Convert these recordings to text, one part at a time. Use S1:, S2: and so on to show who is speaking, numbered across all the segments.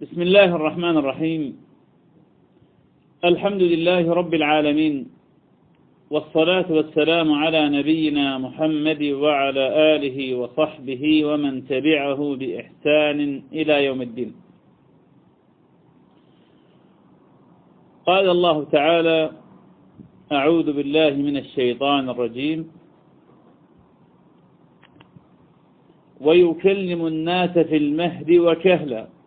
S1: بسم الله الرحمن الرحيم. الحمد لله رب العالمين والصلاة والسلام على نبينا محمد وعلى آله وصحبه ومن تبعه بإحسان إلى يوم الدين. قال الله تعالى أعوذ بالله من الشيطان الرجيم. ويكلم الناس في المهد وكهلا.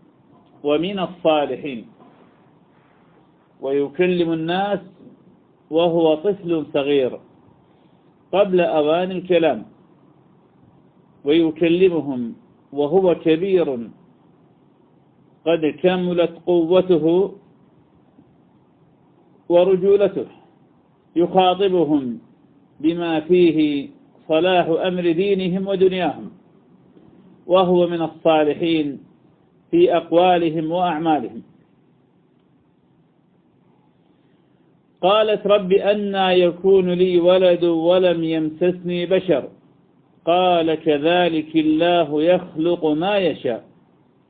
S1: ومن الصالحين. ويكلم الناس وهو طفل صغير قبل أوان الكلام. ويكلمهم وهو كبير. قد كملت قوته ورجولته. يخاطبهم بما فيه صلاح أمر دينهم ودنياهم. وهو من الصالحين. في أقوالهم وأعمالهم. قالت رب أنا يكون لي ولد ولم يمسسني بشر. قال كذلك الله يخلق ما يشاء.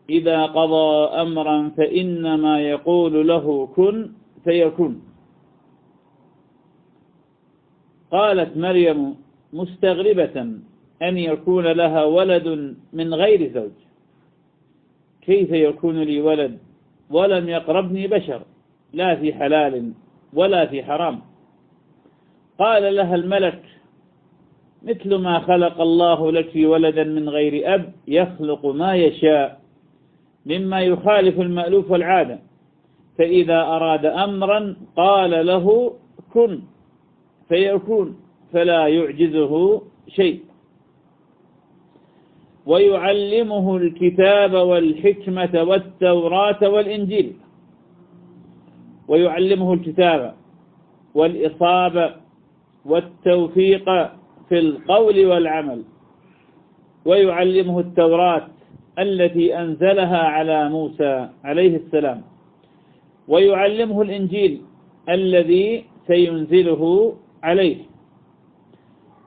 S1: إذا قضى أمرا فإنما يقول له كن فيكون. قالت مريم مستغربة أن يكون لها ولد من غير زوج. كيف يكون لي ولد ولم يقربني بشر لا في حلال ولا في حرام. قال لها الملك مثل ما خلق الله لك ولدا من غير أب يخلق ما يشاء مما يخالف المألوف والعادة. فإذا أراد أمرا قال له كن فيكون فلا يعجزه شيء. ويعلمه الكتاب والحكمة والتوراة والإنجيل. ويعلمه الكتاب والإصابة والتوفيق في القول والعمل. ويعلمه التوراة التي أنزلها على موسى عليه السلام. ويعلمه الإنجيل الذي سينزله عليه.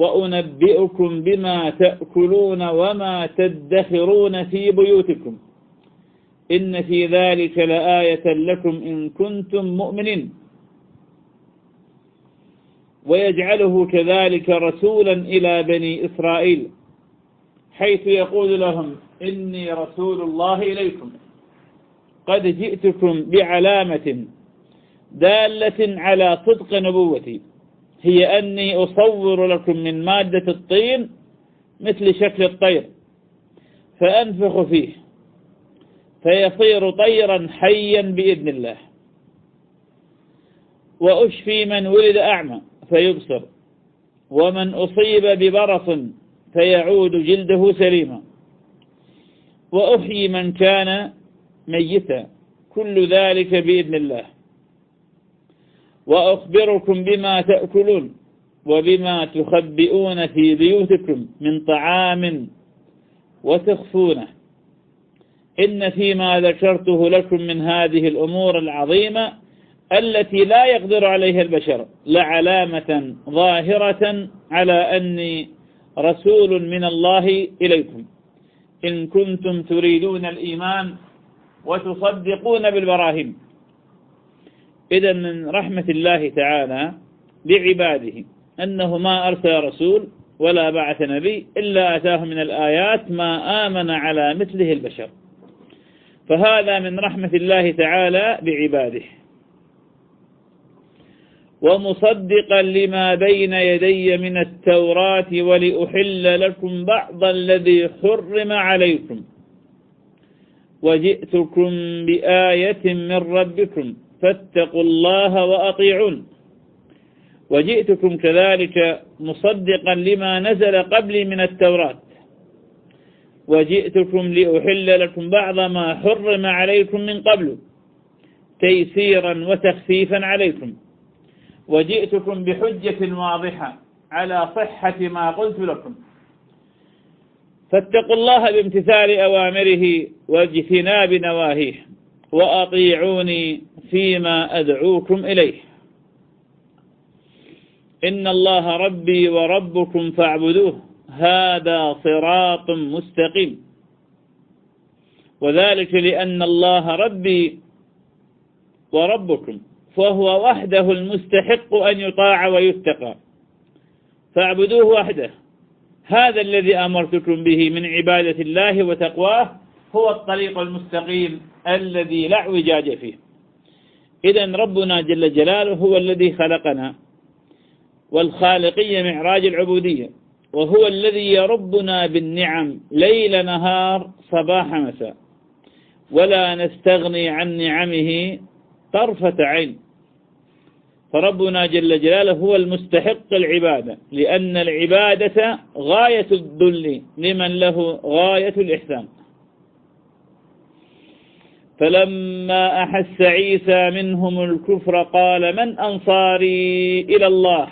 S1: وأنبئكم بما تأكلون وما تدخرون في بيوتكم. إن في ذلك لآية لكم إن كنتم مؤمنين. ويجعله كذلك رسولا إلى بني إسرائيل حيث يقول لهم إني رسول الله إليكم. قد جئتكم بعلامة دالة على صدق نبوتي. هي أني أصور لكم من مادة الطين مثل شكل الطير فأنفخ فيه فيصير طيرا حيا بإذن الله. وأشفي من ولد أعمى فيبصر ومن أصيب ببرص فيعود جلده سليما. وأحيي من كان ميتا كل ذلك بإذن الله. وأخبركم بما تأكلون وبما تخبئون في بيوتكم من طعام وتخفونه. إن فيما ذكرته لكم من هذه الأمور العظيمة التي لا يقدر عليها البشر لعلامة ظاهرة على أني رسول من الله إليكم. إن كنتم تريدون الإيمان وتصدقون بالبراهين. إذا من رحمة الله تعالى بعباده أنه ما أرسل رسول ولا بعث نبي إلا أتاه من الآيات ما آمن على مثله البشر. فهذا من رحمة الله تعالى بعباده ومصدقا لما بين يدي من التوراة ولأحل لكم بعض الذي حرم عليكم. وجئتكم بآية من ربكم. فاتقوا الله وأطيعون. وجئتكم كذلك مصدقا لما نزل قبلي من التوراة. وجئتكم لأحل لكم بعض ما حرم عليكم من قبل تيسيرا وتخفيفا عليكم. وجئتكم بحجة واضحة على صحة ما قلت لكم. فاتقوا الله بامتثال أوامره واجتناب نواهيه. وأطيعوني فيما أدعوكم إليه. إن الله ربي وربكم فاعبدوه. هذا صراط مستقيم. وذلك لأن الله ربي وربكم فهو وحده المستحق أن يطاع ويتقى. فاعبدوه وحده. هذا الذي أمرتكم به من عبادة الله وتقواه هو الطريق المستقيم الذي لا اعوجاج فيه. إذا ربنا جل جلاله هو الذي خلقنا والخالقية معراج العبودية وهو الذي يربنا بالنعم ليل نهار صباح مساء. ولا نستغني عن نعمه طرفة عين. فربنا جل جلاله هو المستحق العبادة لأن العبادة غاية الذل لمن له غاية الإحسان. فلما أحس عيسى منهم الكفر قال من أنصاري إلى الله؟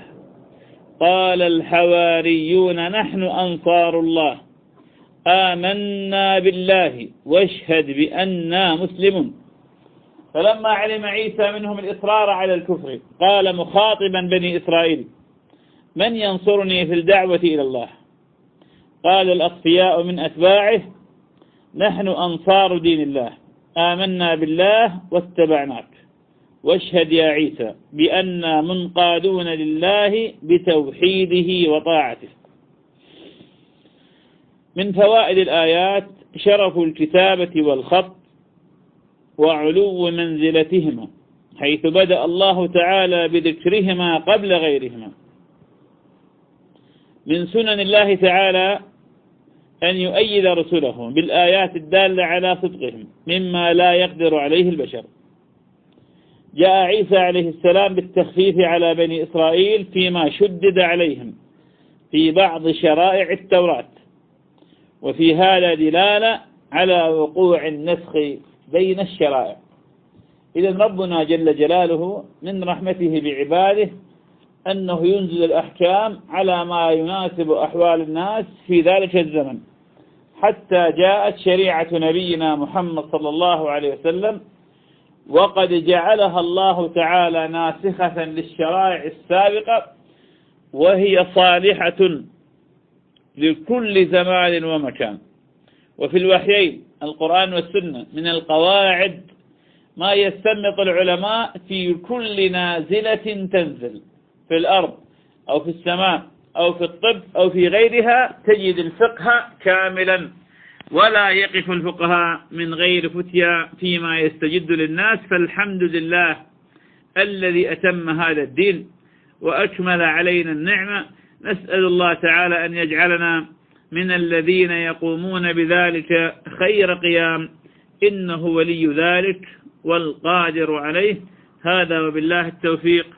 S1: قال الحواريون نحن أنصار الله. آمنا بالله واشهد بأننا مسلمون. فلما علم عيسى منهم الإصرار على الكفر قال مخاطبا بني إسرائيل من ينصرني في الدعوة إلى الله؟ قال الأصفياء من أتباعه نحن أنصار دين الله. آمنا بالله واتبعناك. واشهد يا عيسى بأننا منقادون لله بتوحيده وطاعته. من فوائد الآيات شرف الكتابة والخط وعلو منزلتهما حيث بدأ الله تعالى بذكرهما قبل غيرهما. من سنن الله تعالى أن يؤيد رسله بالآيات الدالة على صدقهم مما لا يقدر عليه البشر. جاء عيسى عليه السلام بالتخفيف على بني إسرائيل فيما شدد عليهم في بعض شرائع التوراة وفي هذا دلالة على وقوع النسخ بين الشرائع. إذا ربنا جل جلاله من رحمته بعباده أنه ينزل الأحكام على ما يناسب أحوال الناس في ذلك الزمن. حتى جاءت شريعة نبينا محمد صلى الله عليه وسلم وقد جعلها الله تعالى ناسخة للشرائع السابقة وهي صالحة لكل زمان ومكان. وفي الوحيين القرآن والسنة من القواعد ما يستنبط العلماء في كل نازلة تنزل. في الأرض أو في السماء أو في الطب أو في غيرها تجد الفقه كاملا. ولا يقف الفقهاء من غير فتيا فيما يستجد للناس. فالحمد لله الذي أتم هذا الدين وأكمل علينا النعمة. نسأل الله تعالى أن يجعلنا من الذين يقومون بذلك خير قيام. إنه ولي ذلك والقادر عليه. هذا وبالله التوفيق.